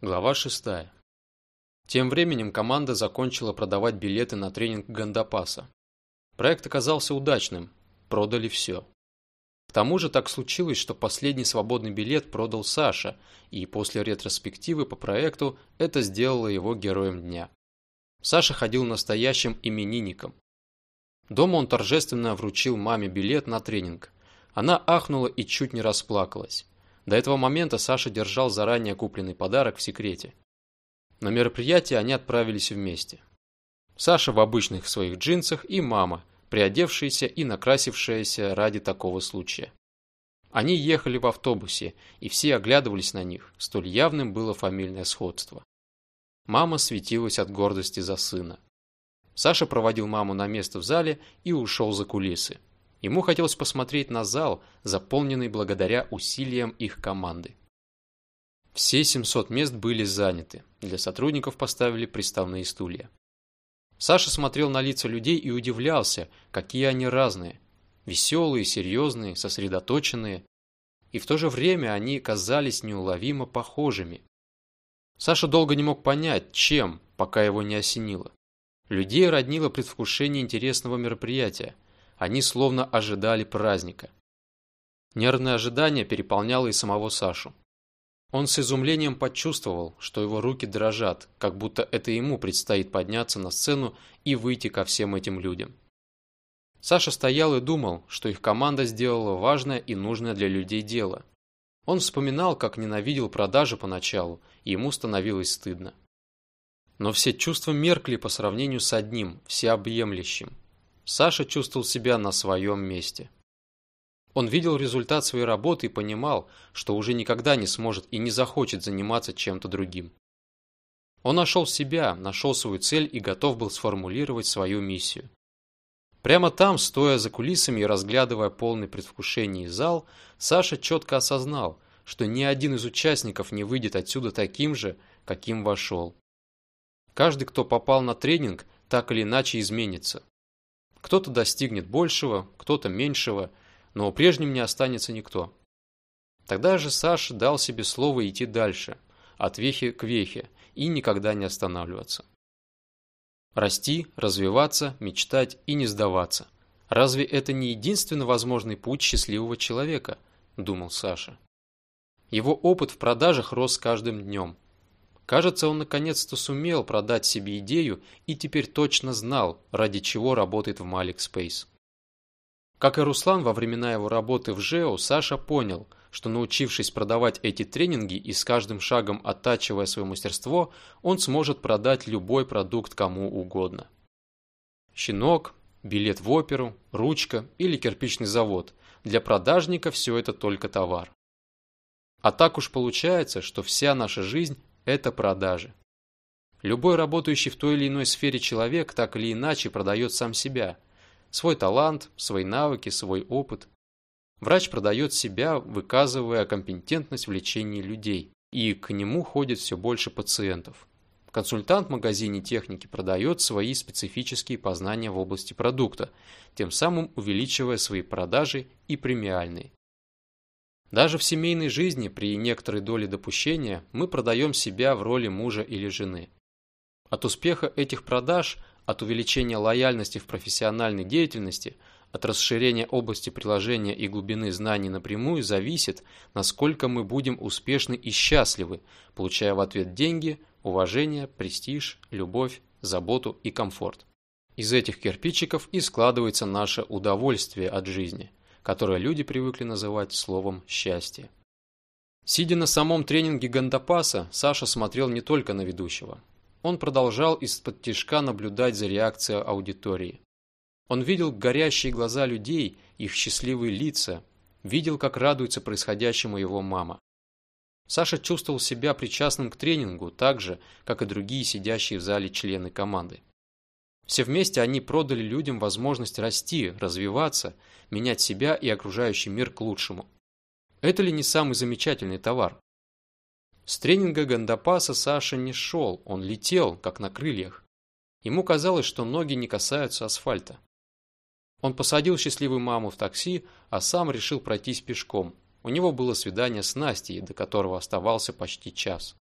Глава 6. Тем временем команда закончила продавать билеты на тренинг Гандапаса. Проект оказался удачным, продали все. К тому же так случилось, что последний свободный билет продал Саша, и после ретроспективы по проекту это сделало его героем дня. Саша ходил настоящим именинником. Дома он торжественно вручил маме билет на тренинг. Она ахнула и чуть не расплакалась. До этого момента Саша держал заранее купленный подарок в секрете. На мероприятие они отправились вместе. Саша в обычных своих джинсах и мама, приодевшаяся и накрасившаяся ради такого случая. Они ехали в автобусе, и все оглядывались на них, столь явным было фамильное сходство. Мама светилась от гордости за сына. Саша проводил маму на место в зале и ушел за кулисы. Ему хотелось посмотреть на зал, заполненный благодаря усилиям их команды. Все 700 мест были заняты. Для сотрудников поставили приставные стулья. Саша смотрел на лица людей и удивлялся, какие они разные. Веселые, серьезные, сосредоточенные. И в то же время они казались неуловимо похожими. Саша долго не мог понять, чем, пока его не осенило. Людей роднило предвкушение интересного мероприятия – они словно ожидали праздника. Нервное ожидание переполняло и самого Сашу. Он с изумлением почувствовал, что его руки дрожат, как будто это ему предстоит подняться на сцену и выйти ко всем этим людям. Саша стоял и думал, что их команда сделала важное и нужное для людей дело. Он вспоминал, как ненавидел продажи поначалу, и ему становилось стыдно. Но все чувства меркли по сравнению с одним, всеобъемлющим – Саша чувствовал себя на своем месте. Он видел результат своей работы и понимал, что уже никогда не сможет и не захочет заниматься чем-то другим. Он нашел себя, нашел свою цель и готов был сформулировать свою миссию. Прямо там, стоя за кулисами и разглядывая полный предвкушений зал, Саша четко осознал, что ни один из участников не выйдет отсюда таким же, каким вошел. Каждый, кто попал на тренинг, так или иначе изменится. Кто-то достигнет большего, кто-то меньшего, но прежним не останется никто. Тогда же Саша дал себе слово идти дальше, от вехи к вехе, и никогда не останавливаться. Расти, развиваться, мечтать и не сдаваться. Разве это не единственно возможный путь счастливого человека? Думал Саша. Его опыт в продажах рос с каждым днем. Кажется, он наконец-то сумел продать себе идею и теперь точно знал, ради чего работает в Malik Space. Как и Руслан во времена его работы в ЖЭО, Саша понял, что научившись продавать эти тренинги и с каждым шагом оттачивая свое мастерство, он сможет продать любой продукт кому угодно. Щенок, билет в оперу, ручка или кирпичный завод. Для продажника все это только товар. А так уж получается, что вся наша жизнь это продажи. Любой работающий в той или иной сфере человек так или иначе продает сам себя. Свой талант, свои навыки, свой опыт. Врач продает себя, выказывая компетентность в лечении людей. И к нему ходит все больше пациентов. Консультант в магазине техники продает свои специфические познания в области продукта, тем самым увеличивая свои продажи и премиальные. Даже в семейной жизни при некоторой доле допущения мы продаем себя в роли мужа или жены. От успеха этих продаж, от увеличения лояльности в профессиональной деятельности, от расширения области приложения и глубины знаний напрямую зависит, насколько мы будем успешны и счастливы, получая в ответ деньги, уважение, престиж, любовь, заботу и комфорт. Из этих кирпичиков и складывается наше удовольствие от жизни – которое люди привыкли называть словом «счастье». Сидя на самом тренинге Гандапаса, Саша смотрел не только на ведущего. Он продолжал из-под тишка наблюдать за реакцией аудитории. Он видел горящие глаза людей, их счастливые лица, видел, как радуется происходящему его мама. Саша чувствовал себя причастным к тренингу так же, как и другие сидящие в зале члены команды. Все вместе они продали людям возможность расти, развиваться, менять себя и окружающий мир к лучшему. Это ли не самый замечательный товар? С тренинга Гандапаса Саша не шел, он летел, как на крыльях. Ему казалось, что ноги не касаются асфальта. Он посадил счастливую маму в такси, а сам решил пройтись пешком. У него было свидание с Настей, до которого оставался почти час.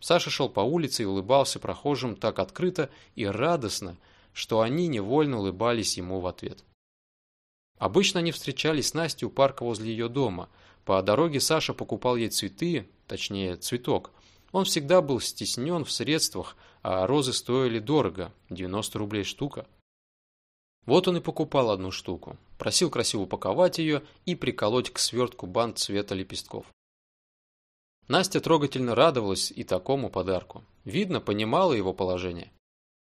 Саша шел по улице и улыбался прохожим так открыто и радостно, что они невольно улыбались ему в ответ. Обычно они встречались с Настей у парка возле ее дома. По дороге Саша покупал ей цветы, точнее цветок. Он всегда был стеснен в средствах, а розы стоили дорого, 90 рублей штука. Вот он и покупал одну штуку, просил красиво упаковать ее и приколоть к свертку бант цвета лепестков. Настя трогательно радовалась и такому подарку. Видно, понимала его положение.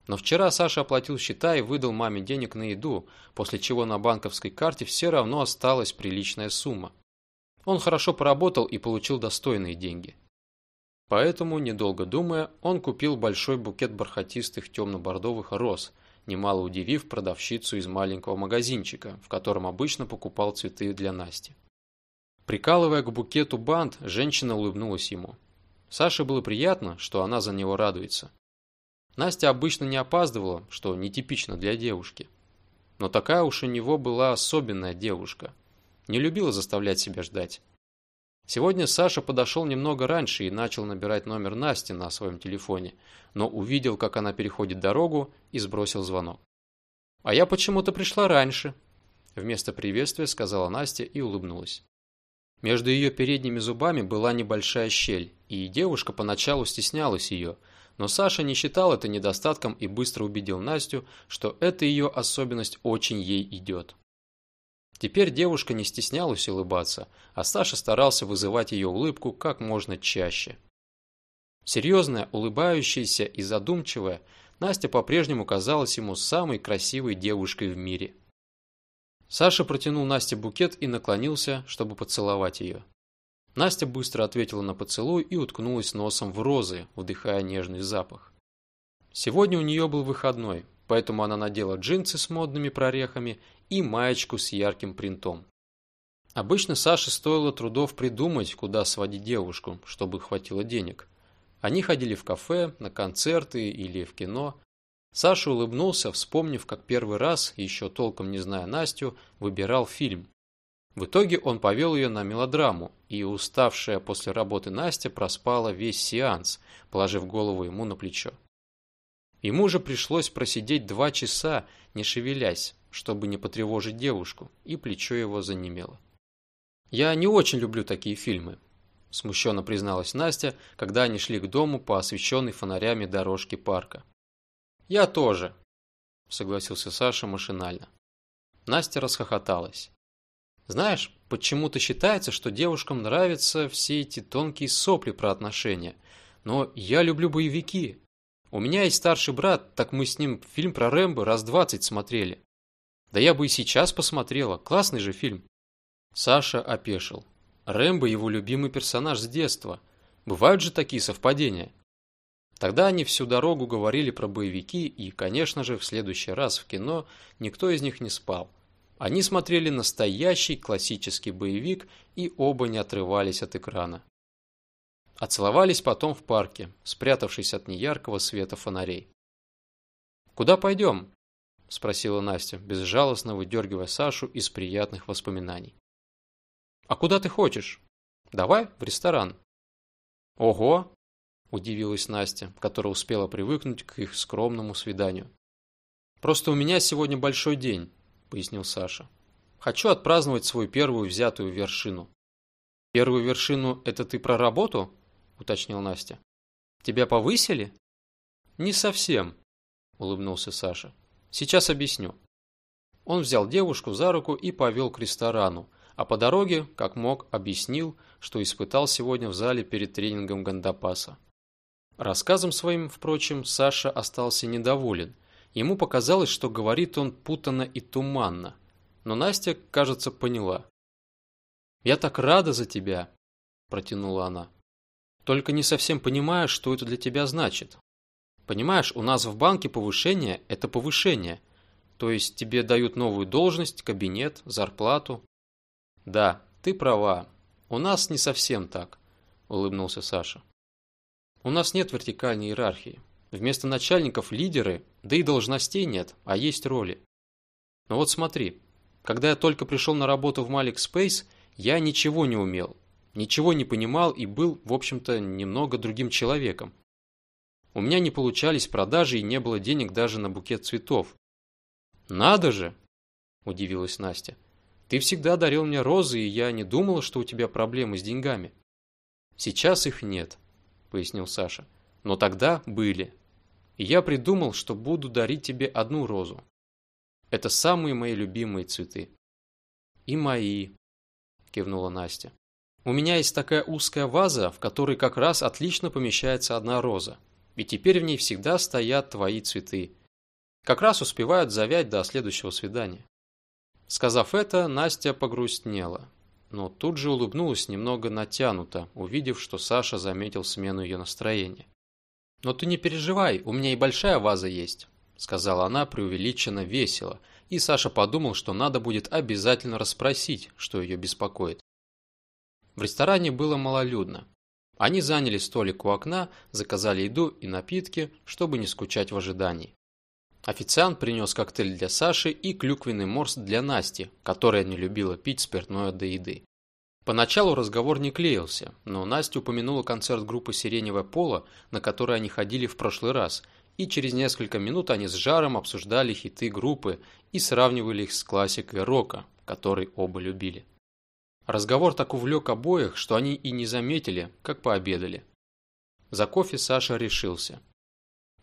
Но вчера Саша оплатил счета и выдал маме денег на еду, после чего на банковской карте все равно осталась приличная сумма. Он хорошо поработал и получил достойные деньги. Поэтому, недолго думая, он купил большой букет бархатистых темно-бордовых роз, немало удивив продавщицу из маленького магазинчика, в котором обычно покупал цветы для Насти. Прикалывая к букету бант, женщина улыбнулась ему. Саше было приятно, что она за него радуется. Настя обычно не опаздывала, что нетипично для девушки. Но такая уж у него была особенная девушка. Не любила заставлять себя ждать. Сегодня Саша подошел немного раньше и начал набирать номер Насти на своем телефоне, но увидел, как она переходит дорогу и сбросил звонок. «А я почему-то пришла раньше», – вместо приветствия сказала Настя и улыбнулась. Между ее передними зубами была небольшая щель, и девушка поначалу стеснялась ее – но Саша не считал это недостатком и быстро убедил Настю, что эта ее особенность очень ей идет. Теперь девушка не стеснялась улыбаться, а Саша старался вызывать ее улыбку как можно чаще. Серьезная, улыбающаяся и задумчивая, Настя по-прежнему казалась ему самой красивой девушкой в мире. Саша протянул Насте букет и наклонился, чтобы поцеловать ее. Настя быстро ответила на поцелуй и уткнулась носом в розы, вдыхая нежный запах. Сегодня у нее был выходной, поэтому она надела джинсы с модными прорехами и маечку с ярким принтом. Обычно Саше стоило трудов придумать, куда сводить девушку, чтобы хватило денег. Они ходили в кафе, на концерты или в кино. Саша улыбнулся, вспомнив, как первый раз, еще толком не зная Настю, выбирал фильм. В итоге он повел ее на мелодраму, и уставшая после работы Настя проспала весь сеанс, положив голову ему на плечо. Ему же пришлось просидеть два часа, не шевелясь, чтобы не потревожить девушку, и плечо его занемело. «Я не очень люблю такие фильмы», – смущенно призналась Настя, когда они шли к дому по освещенной фонарями дорожке парка. «Я тоже», – согласился Саша машинально. Настя расхохоталась. Знаешь, почему-то считается, что девушкам нравятся все эти тонкие сопли про отношения. Но я люблю боевики. У меня есть старший брат, так мы с ним фильм про Рэмбо раз двадцать смотрели. Да я бы и сейчас посмотрела, классный же фильм. Саша опешил. Рэмбо его любимый персонаж с детства. Бывают же такие совпадения. Тогда они всю дорогу говорили про боевики, и, конечно же, в следующий раз в кино никто из них не спал. Они смотрели настоящий классический боевик и оба не отрывались от экрана. Оцеловались потом в парке, спрятавшись от неяркого света фонарей. «Куда пойдем?» – спросила Настя, безжалостно выдергивая Сашу из приятных воспоминаний. «А куда ты хочешь? Давай в ресторан». «Ого!» – удивилась Настя, которая успела привыкнуть к их скромному свиданию. «Просто у меня сегодня большой день. – пояснил Саша. «Хочу отпраздновать свою первую взятую вершину». «Первую вершину – это ты про работу?» – уточнил Настя. «Тебя повысили?» «Не совсем», – улыбнулся Саша. «Сейчас объясню». Он взял девушку за руку и повел к ресторану, а по дороге, как мог, объяснил, что испытал сегодня в зале перед тренингом Гандапаса. Рассказом своим, впрочем, Саша остался недоволен – Ему показалось, что говорит он путанно и туманно, но Настя, кажется, поняла. «Я так рада за тебя», – протянула она. «Только не совсем понимаю, что это для тебя значит. Понимаешь, у нас в банке повышение – это повышение. То есть тебе дают новую должность, кабинет, зарплату». «Да, ты права. У нас не совсем так», – улыбнулся Саша. «У нас нет вертикальной иерархии. Вместо начальников лидеры, да и должностей нет, а есть роли. Но вот смотри, когда я только пришел на работу в Malik Space, я ничего не умел, ничего не понимал и был, в общем-то, немного другим человеком. у меня не получались продажи и не было денег даже на букет цветов. «Надо же!» – удивилась Настя. «Ты всегда дарил мне розы, и я не думала, что у тебя проблемы с деньгами». «Сейчас их нет», – пояснил Саша. «Но тогда были. И я придумал, что буду дарить тебе одну розу. Это самые мои любимые цветы». «И мои», – кивнула Настя. «У меня есть такая узкая ваза, в которой как раз отлично помещается одна роза. И теперь в ней всегда стоят твои цветы. Как раз успевают завять до следующего свидания». Сказав это, Настя погрустнела но тут же улыбнулась немного натянуто, увидев, что Саша заметил смену ее настроения. «Но ты не переживай, у меня и большая ваза есть», – сказала она преувеличенно весело, и Саша подумал, что надо будет обязательно расспросить, что ее беспокоит. В ресторане было малолюдно. Они заняли столик у окна, заказали еду и напитки, чтобы не скучать в ожидании. Официант принес коктейль для Саши и клюквенный морс для Насти, которая не любила пить спиртное до еды. Поначалу разговор не клеился, но Настя упомянула концерт группы «Сиреневое поло», на который они ходили в прошлый раз, и через несколько минут они с жаром обсуждали хиты группы и сравнивали их с классикой рока, который оба любили. Разговор так увлек обоих, что они и не заметили, как пообедали. За кофе Саша решился.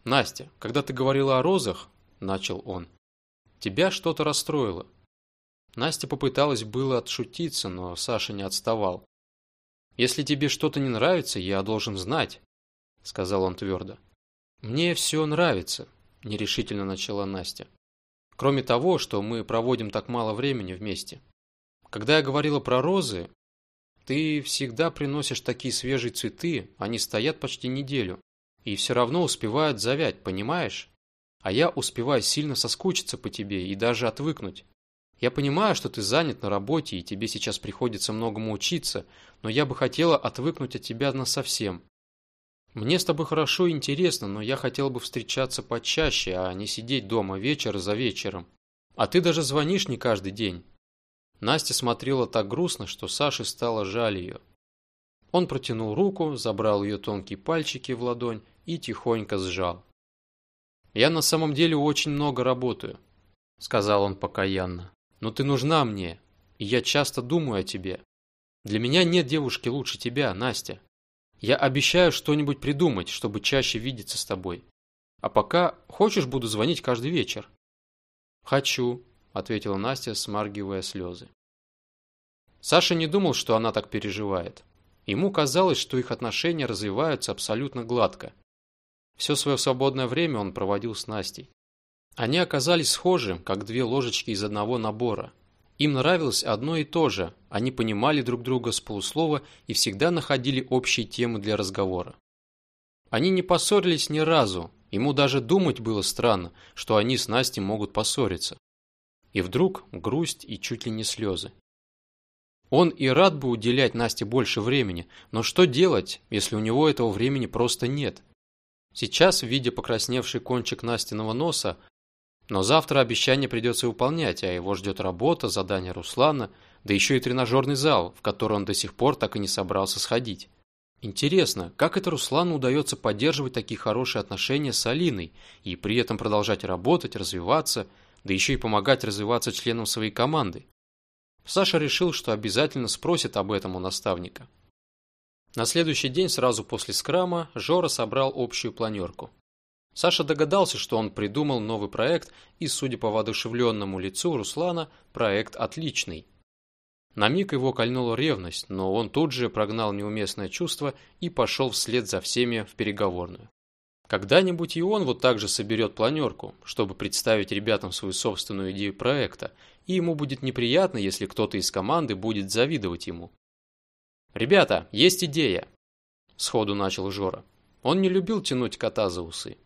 «Настя, когда ты говорила о розах, начал он. «Тебя что-то расстроило». Настя попыталась было отшутиться, но Саша не отставал. «Если тебе что-то не нравится, я должен знать», — сказал он твердо. «Мне все нравится», — нерешительно начала Настя. «Кроме того, что мы проводим так мало времени вместе. Когда я говорила про розы, ты всегда приносишь такие свежие цветы, они стоят почти неделю, и все равно успевают завять, понимаешь? А я успеваю сильно соскучиться по тебе и даже отвыкнуть. Я понимаю, что ты занят на работе и тебе сейчас приходится многому учиться, но я бы хотела отвыкнуть от тебя насовсем. Мне с тобой хорошо и интересно, но я хотела бы встречаться почаще, а не сидеть дома вечер за вечером. А ты даже звонишь не каждый день. Настя смотрела так грустно, что Саше стало жаль ее. Он протянул руку, забрал ее тонкие пальчики в ладонь и тихонько сжал. «Я на самом деле очень много работаю», — сказал он покаянно. «Но ты нужна мне, и я часто думаю о тебе. Для меня нет девушки лучше тебя, Настя. Я обещаю что-нибудь придумать, чтобы чаще видеться с тобой. А пока хочешь, буду звонить каждый вечер?» «Хочу», — ответила Настя, смаргивая слезы. Саша не думал, что она так переживает. Ему казалось, что их отношения развиваются абсолютно гладко. Все свое свободное время он проводил с Настей. Они оказались схожи, как две ложечки из одного набора. Им нравилось одно и то же, они понимали друг друга с полуслова и всегда находили общие темы для разговора. Они не поссорились ни разу, ему даже думать было странно, что они с Настей могут поссориться. И вдруг грусть и чуть ли не слезы. Он и рад бы уделять Насте больше времени, но что делать, если у него этого времени просто нет? Сейчас, видя покрасневший кончик Настиного носа, но завтра обещание придется выполнять, а его ждет работа, задание Руслана, да еще и тренажерный зал, в который он до сих пор так и не собрался сходить. Интересно, как это Руслану удается поддерживать такие хорошие отношения с Алиной и при этом продолжать работать, развиваться, да еще и помогать развиваться членам своей команды? Саша решил, что обязательно спросит об этом у наставника. На следующий день, сразу после скрама, Жора собрал общую планерку. Саша догадался, что он придумал новый проект, и, судя по воодушевленному лицу Руслана, проект отличный. На миг его кольнула ревность, но он тут же прогнал неуместное чувство и пошел вслед за всеми в переговорную. Когда-нибудь и он вот так же соберет планерку, чтобы представить ребятам свою собственную идею проекта, и ему будет неприятно, если кто-то из команды будет завидовать ему. «Ребята, есть идея!» Сходу начал Жора. Он не любил тянуть кота за усы.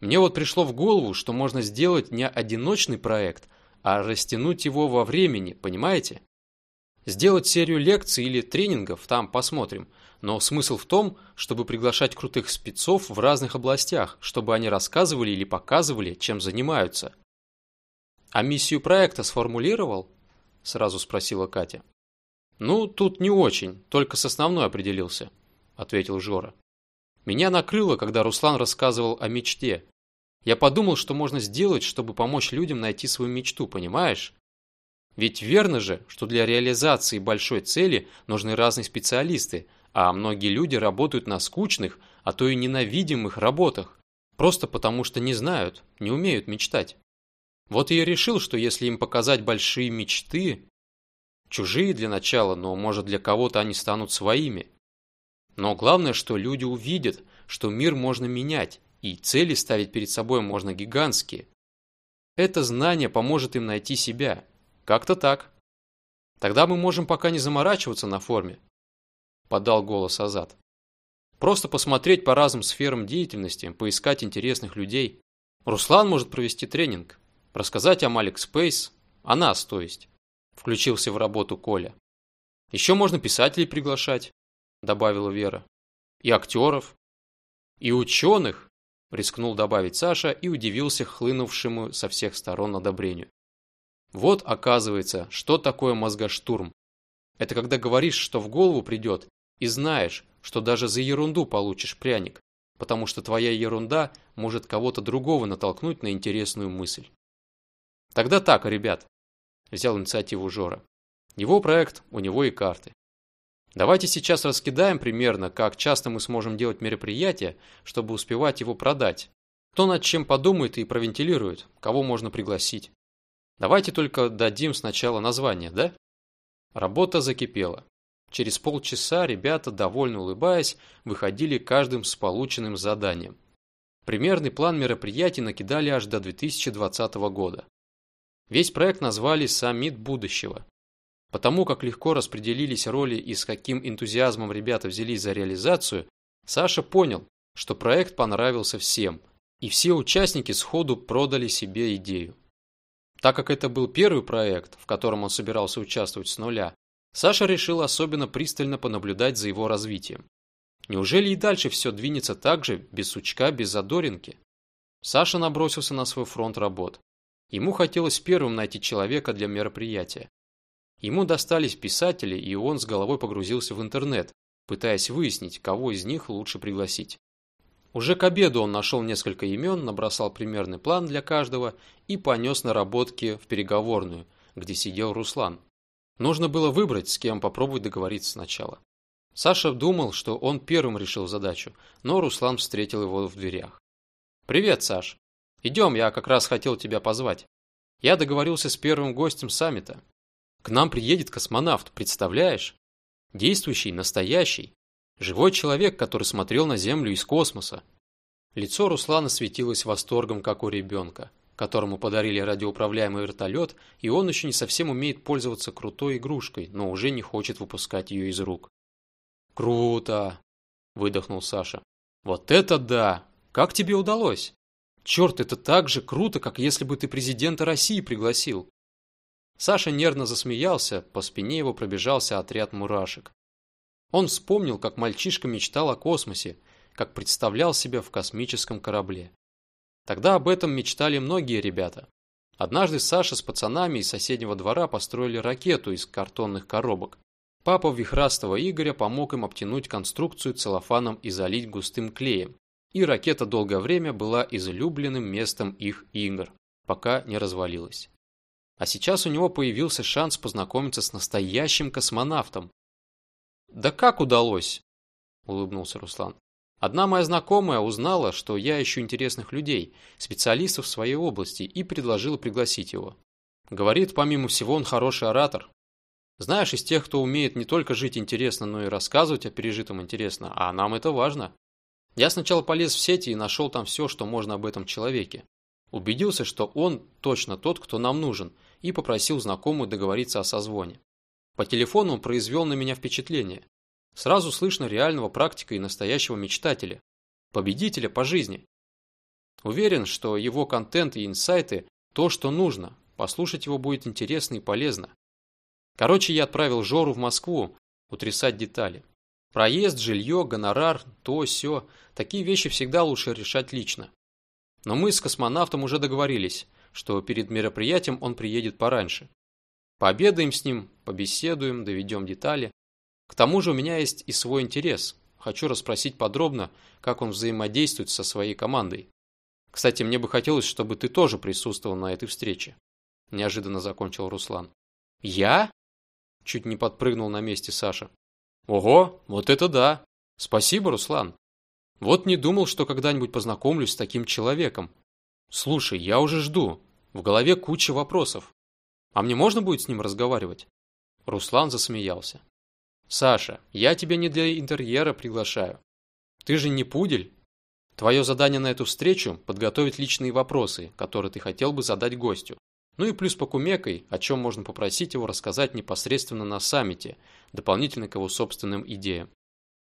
Мне вот пришло в голову, что можно сделать не одиночный проект, а растянуть его во времени, понимаете? Сделать серию лекций или тренингов, там посмотрим. Но смысл в том, чтобы приглашать крутых спецов в разных областях, чтобы они рассказывали или показывали, чем занимаются. «А миссию проекта сформулировал?» – сразу спросила Катя. «Ну, тут не очень, только с основной определился», – ответил Жора. Меня накрыло, когда Руслан рассказывал о мечте. Я подумал, что можно сделать, чтобы помочь людям найти свою мечту, понимаешь? Ведь верно же, что для реализации большой цели нужны разные специалисты, а многие люди работают на скучных, а то и ненавидимых работах, просто потому что не знают, не умеют мечтать. Вот я решил, что если им показать большие мечты, чужие для начала, но может для кого-то они станут своими. Но главное, что люди увидят, что мир можно менять, и цели ставить перед собой можно гигантские. Это знание поможет им найти себя – как-то так. Тогда мы можем пока не заморачиваться на форме, подал голос Азат. Просто посмотреть по разным сферам деятельности, поискать интересных людей. Руслан может провести тренинг, рассказать о Малик Спейс, о нас, то есть. Включился в работу Коля. Еще можно писателей приглашать, добавила Вера. И актеров. И ученых, рискнул добавить Саша и удивился хлынувшему со всех сторон одобрению. Вот, оказывается, что такое мозгоштурм. Это когда говоришь, что в голову придет, и знаешь, что даже за ерунду получишь пряник, потому что твоя ерунда может кого-то другого натолкнуть на интересную мысль. Тогда так, ребят, взял инициативу Жора. Его проект, у него и карты. Давайте сейчас раскидаем примерно, как часто мы сможем делать мероприятие, чтобы успевать его продать. Кто над чем подумает и провентилирует, кого можно пригласить. Давайте только дадим сначала название, да? Работа закипела. Через полчаса ребята, довольно улыбаясь, выходили каждым с полученным заданием. Примерный план мероприятий накидали аж до 2020 года. Весь проект назвали «Саммит будущего». Потому как легко распределились роли и с каким энтузиазмом ребята взялись за реализацию, Саша понял, что проект понравился всем, и все участники сходу продали себе идею. Так как это был первый проект, в котором он собирался участвовать с нуля, Саша решил особенно пристально понаблюдать за его развитием. Неужели и дальше все двинется так же, без сучка, без задоринки? Саша набросился на свой фронт работ. Ему хотелось первым найти человека для мероприятия. Ему достались писатели, и он с головой погрузился в интернет, пытаясь выяснить, кого из них лучше пригласить. Уже к обеду он нашел несколько имен, набросал примерный план для каждого и понес наработки в переговорную, где сидел Руслан. Нужно было выбрать, с кем попробовать договориться сначала. Саша думал, что он первым решил задачу, но Руслан встретил его в дверях. «Привет, Саш. Идем, я как раз хотел тебя позвать. Я договорился с первым гостем саммита. К нам приедет космонавт, представляешь? Действующий, настоящий. Живой человек, который смотрел на Землю из космоса. Лицо Руслана светилось восторгом, как у ребенка, которому подарили радиоуправляемый вертолет, и он еще не совсем умеет пользоваться крутой игрушкой, но уже не хочет выпускать ее из рук. «Круто!» – выдохнул Саша. «Вот это да! Как тебе удалось? Черт, это так же круто, как если бы ты президента России пригласил!» Саша нервно засмеялся, по спине его пробежался отряд мурашек. Он вспомнил, как мальчишка мечтал о космосе, как представлял себя в космическом корабле. Тогда об этом мечтали многие ребята. Однажды Саша с пацанами из соседнего двора построили ракету из картонных коробок. Папа вихрастого Игоря помог им обтянуть конструкцию целлофаном и залить густым клеем. И ракета долгое время была излюбленным местом их игр, пока не развалилась. А сейчас у него появился шанс познакомиться с настоящим космонавтом, «Да как удалось?» – улыбнулся Руслан. «Одна моя знакомая узнала, что я ищу интересных людей, специалистов в своей области, и предложила пригласить его. Говорит, помимо всего, он хороший оратор. Знаешь, из тех, кто умеет не только жить интересно, но и рассказывать о пережитом интересно, а нам это важно. Я сначала полез в сети и нашел там все, что можно об этом человеке. Убедился, что он точно тот, кто нам нужен, и попросил знакомую договориться о созвоне. По телефону он произвел на меня впечатление. Сразу слышно реального практика и настоящего мечтателя. Победителя по жизни. Уверен, что его контент и инсайты – то, что нужно. Послушать его будет интересно и полезно. Короче, я отправил Жору в Москву утрясать детали. Проезд, жилье, гонорар, то, все. Такие вещи всегда лучше решать лично. Но мы с космонавтом уже договорились, что перед мероприятием он приедет пораньше. Пообедаем с ним, побеседуем, доведем детали. К тому же у меня есть и свой интерес. хочу расспросить подробно, как он взаимодействует со своей командой. Кстати, мне бы хотелось, чтобы ты тоже присутствовал на этой встрече. Неожиданно закончил Руслан. Я? Чуть не подпрыгнул на месте Саша. Ого, вот это да! Спасибо, Руслан. Вот не думал, что когда-нибудь познакомлюсь с таким человеком. Слушай, я уже жду. В голове куча вопросов. А мне можно будет с ним разговаривать? Руслан засмеялся. Саша, я тебя не для интерьера приглашаю. Ты же не пудель. Твое задание на эту встречу – подготовить личные вопросы, которые ты хотел бы задать гостю. Ну и плюс покумекай, о чем можно попросить его рассказать непосредственно на саммите, дополнительно к его собственным идеям.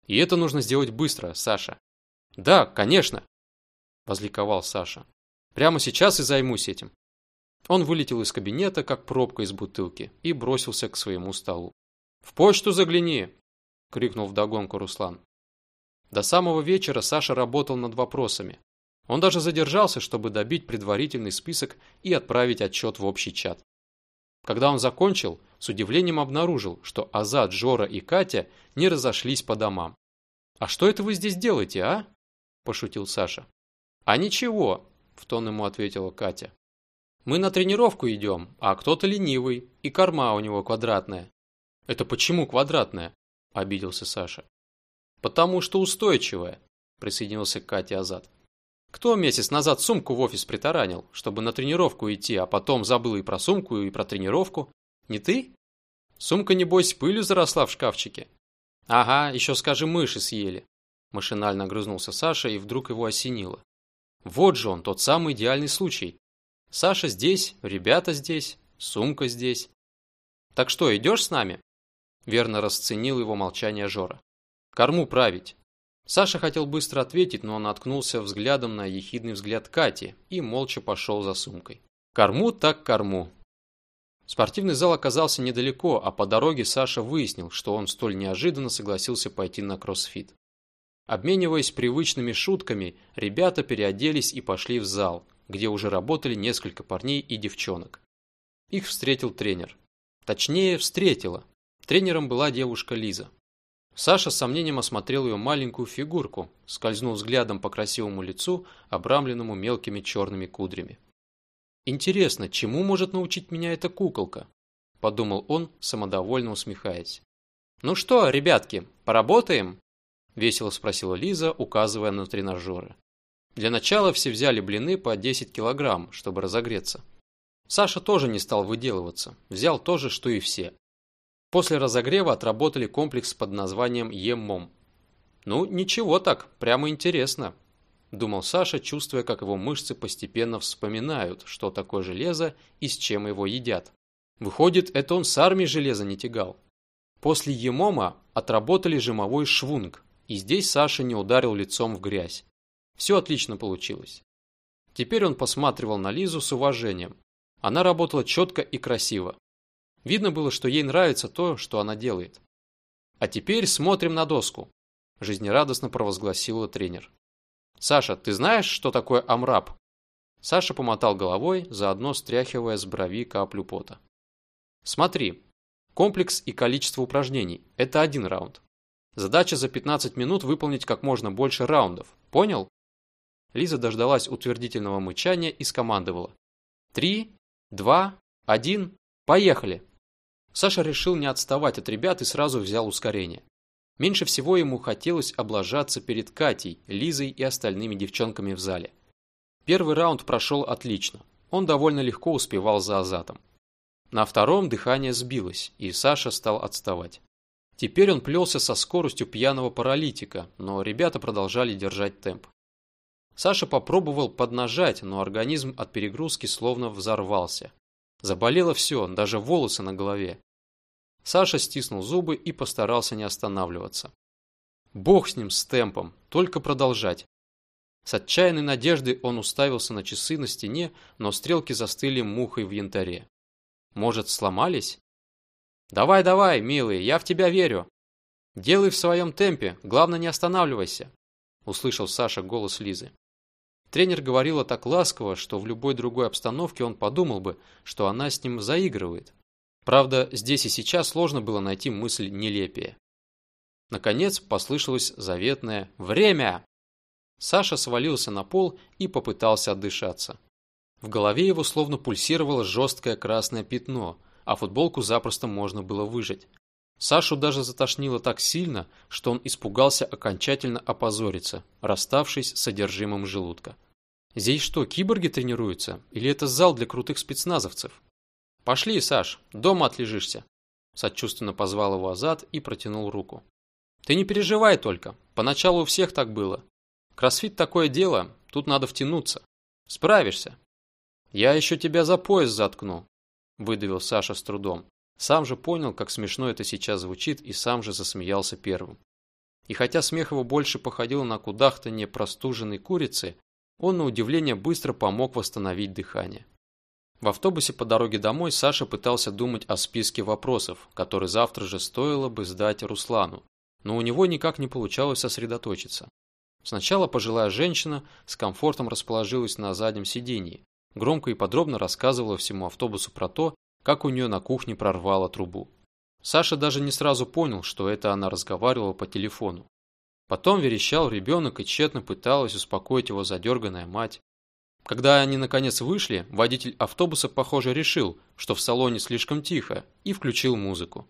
И это нужно сделать быстро, Саша. Да, конечно, возликовал Саша. Прямо сейчас и займусь этим. Он вылетел из кабинета, как пробка из бутылки, и бросился к своему столу. «В почту загляни!» – крикнул вдогонку Руслан. До самого вечера Саша работал над вопросами. Он даже задержался, чтобы добить предварительный список и отправить отчет в общий чат. Когда он закончил, с удивлением обнаружил, что Азат, Жора и Катя не разошлись по домам. «А что это вы здесь делаете, а?» – пошутил Саша. «А ничего», – в тон ему ответила Катя. «Мы на тренировку идем, а кто-то ленивый, и корма у него квадратная». «Это почему квадратная?» – обиделся Саша. «Потому что устойчивая», – присоединился к Кате Азат. «Кто месяц назад сумку в офис притаранил, чтобы на тренировку идти, а потом забыл и про сумку, и про тренировку? Не ты? Сумка, небось, пылью заросла в шкафчике?» «Ага, еще скажи, мыши съели». Машинально огрызнулся Саша, и вдруг его осенило. Вот же он, тот самый идеальный случай. Саша здесь, ребята здесь, сумка здесь. Так что, идешь с нами? Верно расценил его молчание Жора. Корму править. Саша хотел быстро ответить, но наткнулся взглядом на ехидный взгляд Кати и молча пошел за сумкой. Корму так корму. Спортивный зал оказался недалеко, а по дороге Саша выяснил, что он столь неожиданно согласился пойти на кроссфит. Обмениваясь привычными шутками, ребята переоделись и пошли в зал, где уже работали несколько парней и девчонок. Их встретил тренер. Точнее, встретила. Тренером была девушка Лиза. Саша с сомнением осмотрел ее маленькую фигурку, скользнул взглядом по красивому лицу, обрамленному мелкими черными кудрями. «Интересно, чему может научить меня эта куколка?» – подумал он, самодовольно усмехаясь. «Ну что, ребятки, поработаем?» – весело спросила Лиза, указывая на тренажеры. Для начала все взяли блины по 10 килограмм, чтобы разогреться. Саша тоже не стал выделываться, взял то же, что и все. После разогрева отработали комплекс под названием ЕМОМ. Ну, ничего так, прямо интересно, думал Саша, чувствуя, как его мышцы постепенно вспоминают, что такое железо и с чем его едят. Выходит, это он с армией железа не тягал. После ЕМОМа отработали жимовой швунг, и здесь Саша не ударил лицом в грязь. Все отлично получилось. Теперь он посматривал на Лизу с уважением. Она работала четко и красиво. Видно было, что ей нравится то, что она делает. А теперь смотрим на доску, жизнерадостно провозгласила тренер. Саша, ты знаешь, что такое амраб? Саша помотал головой, заодно стряхивая с брови каплю пота. Смотри, комплекс и количество упражнений – это один раунд. Задача за 15 минут выполнить как можно больше раундов. Понял? Лиза дождалась утвердительного мычания и скомандовала. «Три, два, один, поехали!» Саша решил не отставать от ребят и сразу взял ускорение. Меньше всего ему хотелось облажаться перед Катей, Лизой и остальными девчонками в зале. Первый раунд прошел отлично. Он довольно легко успевал за Азатом. На втором дыхание сбилось, и Саша стал отставать. Теперь он плелся со скоростью пьяного паралитика, но ребята продолжали держать темп. Саша попробовал поднажать, но организм от перегрузки словно взорвался. Заболело все, даже волосы на голове. Саша стиснул зубы и постарался не останавливаться. Бог с ним, с темпом, только продолжать. С отчаянной надеждой он уставился на часы на стене, но стрелки застыли мухой в янтаре. Может, сломались? «Давай, давай, милый, я в тебя верю. Делай в своем темпе, главное не останавливайся», услышал Саша голос Лизы. Тренер говорила так ласково, что в любой другой обстановке он подумал бы, что она с ним заигрывает. Правда, здесь и сейчас сложно было найти мысль нелепее. Наконец послышалось заветное «Время!». Саша свалился на пол и попытался отдышаться. В голове его словно пульсировало жесткое красное пятно, а футболку запросто можно было выжать. Сашу даже затошнило так сильно, что он испугался окончательно опозориться, расставшись с содержимым желудка. Здесь что, киборги тренируются? Или это зал для крутых спецназовцев? Пошли, Саш, дома отлежишься. Сочувственно позвал его Азат и протянул руку. Ты не переживай только, поначалу у всех так было. Кроссфит такое дело, тут надо втянуться. Справишься. Я еще тебя за пояс заткну, выдавил Саша с трудом. Сам же понял, как смешно это сейчас звучит, и сам же засмеялся первым. И хотя смех его больше походил на кудахтанье простуженной курицы, он на удивление быстро помог восстановить дыхание. В автобусе по дороге домой Саша пытался думать о списке вопросов, которые завтра же стоило бы сдать Руслану, но у него никак не получалось сосредоточиться. Сначала пожилая женщина с комфортом расположилась на заднем сидении, громко и подробно рассказывала всему автобусу про то, как у нее на кухне прорвало трубу. Саша даже не сразу понял, что это она разговаривала по телефону. Потом верещал ребенок и тщетно пыталась успокоить его задерганная мать. Когда они наконец вышли, водитель автобуса, похоже, решил, что в салоне слишком тихо, и включил музыку.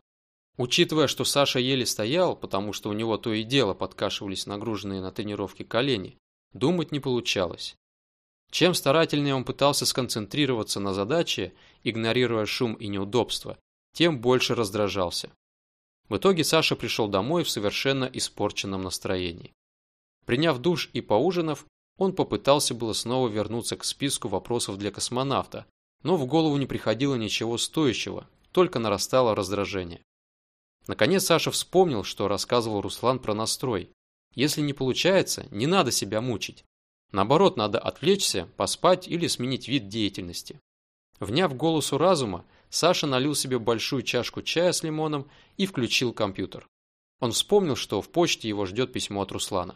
Учитывая, что Саша еле стоял, потому что у него то и дело подкашивались нагруженные на тренировке колени, думать не получалось. Чем старательнее он пытался сконцентрироваться на задаче, игнорируя шум и неудобства, тем больше раздражался. В итоге Саша пришел домой в совершенно испорченном настроении. Приняв душ и поужинав, он попытался было снова вернуться к списку вопросов для космонавта, но в голову не приходило ничего стоящего, только нарастало раздражение. Наконец Саша вспомнил, что рассказывал Руслан про настрой. Если не получается, не надо себя мучить. Наоборот, надо отвлечься, поспать или сменить вид деятельности. Вняв голосу разума, Саша налил себе большую чашку чая с лимоном и включил компьютер. Он вспомнил, что в почте его ждет письмо от Руслана.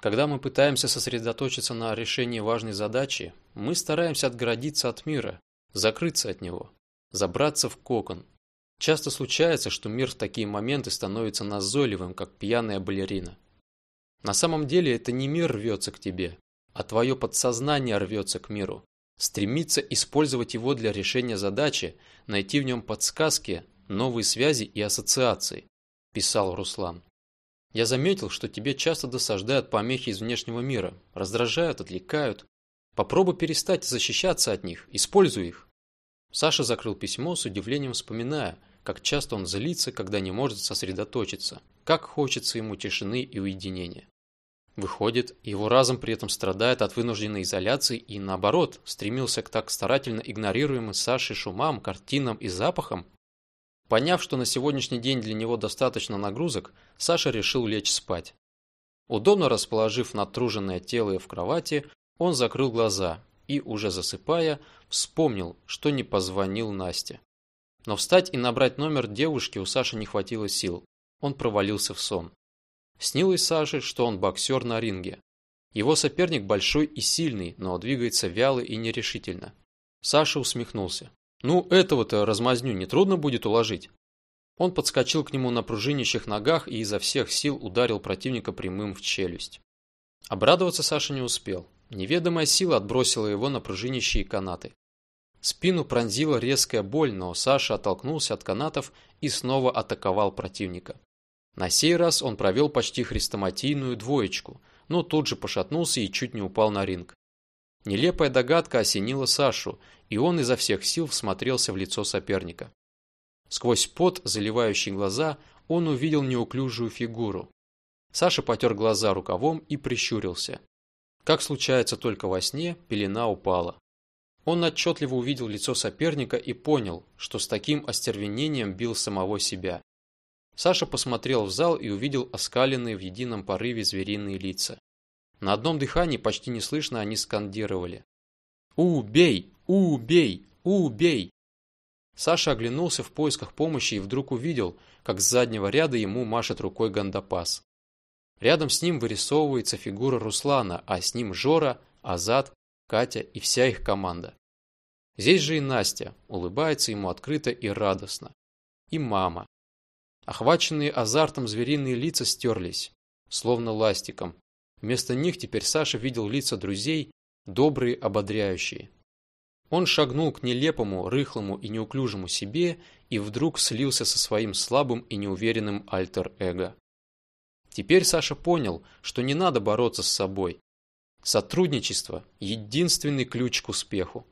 Когда мы пытаемся сосредоточиться на решении важной задачи, мы стараемся отгородиться от мира, закрыться от него, забраться в кокон. Часто случается, что мир в такие моменты становится назойливым, как пьяная балерина. На самом деле это не мир рвется к тебе, а твое подсознание рвется к миру. Стремится использовать его для решения задачи, найти в нем подсказки, новые связи и ассоциации, писал Руслан. Я заметил, что тебе часто досаждают помехи из внешнего мира, раздражают, отвлекают. Попробуй перестать защищаться от них, используй их. Саша закрыл письмо с удивлением вспоминая, как часто он злится, когда не может сосредоточиться, как хочется ему тишины и уединения. Выходит, его разум при этом страдает от вынужденной изоляции и, наоборот, стремился к так старательно игнорируемым Сашей шумам, картинам и запахам? Поняв, что на сегодняшний день для него достаточно нагрузок, Саша решил лечь спать. Удобно расположив натруженное тело в кровати, он закрыл глаза и, уже засыпая, вспомнил, что не позвонил Насте. Но встать и набрать номер девушки у Саши не хватило сил. Он провалился в сон. Снилось Саше, что он боксер на ринге. Его соперник большой и сильный, но двигается вяло и нерешительно. Саша усмехнулся. Ну, этого-то размазню нетрудно будет уложить. Он подскочил к нему на пружинящих ногах и изо всех сил ударил противника прямым в челюсть. Обрадоваться Саша не успел. Неведомая сила отбросила его на пружинящие канаты. Спину пронзила резкая боль, но Саша оттолкнулся от канатов и снова атаковал противника. На сей раз он провел почти хрестоматийную двоечку, но тут же пошатнулся и чуть не упал на ринг. Нелепая догадка осенила Сашу, и он изо всех сил всмотрелся в лицо соперника. Сквозь пот, заливающий глаза, он увидел неуклюжую фигуру. Саша потер глаза рукавом и прищурился. Как случается только во сне, пелена упала. Он отчетливо увидел лицо соперника и понял, что с таким остервенением бил самого себя. Саша посмотрел в зал и увидел оскаленные в едином порыве звериные лица. На одном дыхании почти неслышно они скандировали. «Убей! Убей! Убей!» Саша оглянулся в поисках помощи и вдруг увидел, как с заднего ряда ему машет рукой Гандапас. Рядом с ним вырисовывается фигура Руслана, а с ним Жора, Азат, Катя и вся их команда. Здесь же и Настя, улыбается ему открыто и радостно. И мама, Охваченные азартом звериные лица стерлись, словно ластиком. Вместо них теперь Саша видел лица друзей, добрые, ободряющие. Он шагнул к нелепому, рыхлому и неуклюжему себе и вдруг слился со своим слабым и неуверенным альтер-эго. Теперь Саша понял, что не надо бороться с собой. Сотрудничество – единственный ключ к успеху.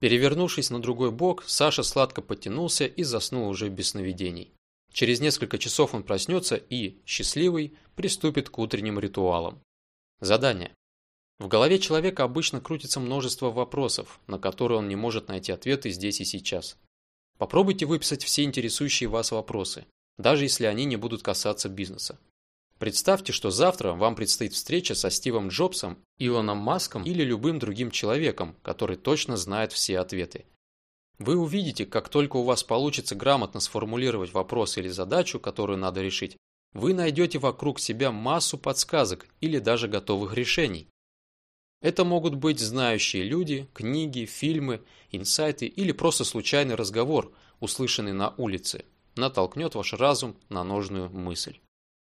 Перевернувшись на другой бок, Саша сладко подтянулся и заснул уже без сновидений. Через несколько часов он проснется и, счастливый, приступит к утренним ритуалам. Задание. В голове человека обычно крутится множество вопросов, на которые он не может найти ответы здесь и сейчас. Попробуйте выписать все интересующие вас вопросы, даже если они не будут касаться бизнеса. Представьте, что завтра вам предстоит встреча со Стивом Джобсом, Илоном Маском или любым другим человеком, который точно знает все ответы. Вы увидите, как только у вас получится грамотно сформулировать вопрос или задачу, которую надо решить, вы найдете вокруг себя массу подсказок или даже готовых решений. Это могут быть знающие люди, книги, фильмы, инсайты или просто случайный разговор, услышанный на улице, натолкнет ваш разум на нужную мысль.